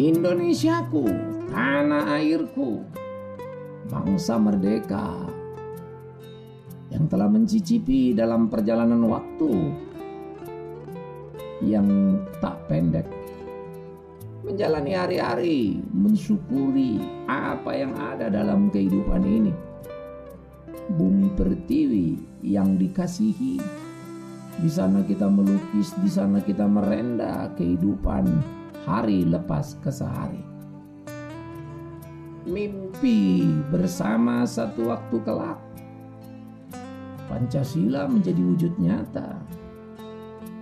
Indonesiaku, tanah airku, bangsa merdeka yang telah mencicipi dalam perjalanan waktu yang tak pendek. Menjalani hari-hari mensyukuri apa yang ada dalam kehidupan ini. Bumi pertiwi yang dikasihi. Di sana kita melukis di sana kita merenda kehidupan hari lepas ke sehari. Mimpi bersama satu waktu kelak. Pancasila menjadi wujud nyata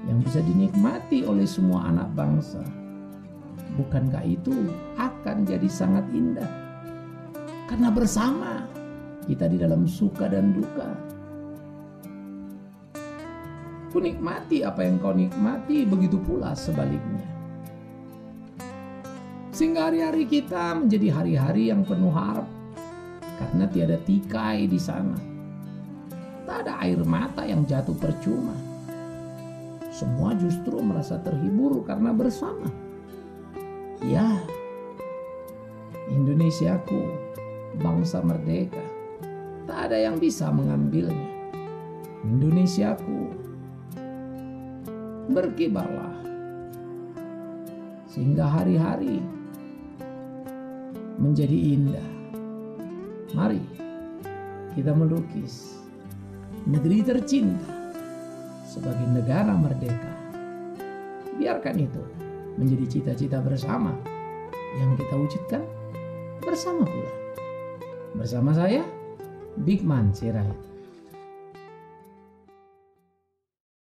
yang bisa dinikmati oleh semua anak bangsa. Bukankah itu akan jadi sangat indah? Karena bersama kita di dalam suka dan duka. Ku nikmati apa yang kau nikmati, begitu pula sebaliknya. Sehingga hari-hari kita menjadi hari-hari yang penuh harap. Karena tiada tikai di sana. Tak ada air mata yang jatuh percuma. Semua justru merasa terhibur karena bersama. Ya, Indonesiaku, bangsa merdeka. Tak ada yang bisa mengambilnya. Indonesiaku, berkibarlah. Sehingga hari-hari menjadi indah. Mari kita melukis negeri tercinta sebagai negara merdeka. Biarkan itu menjadi cita-cita bersama yang kita wujudkan bersama pula. Bersama saya, Big Man Sirait.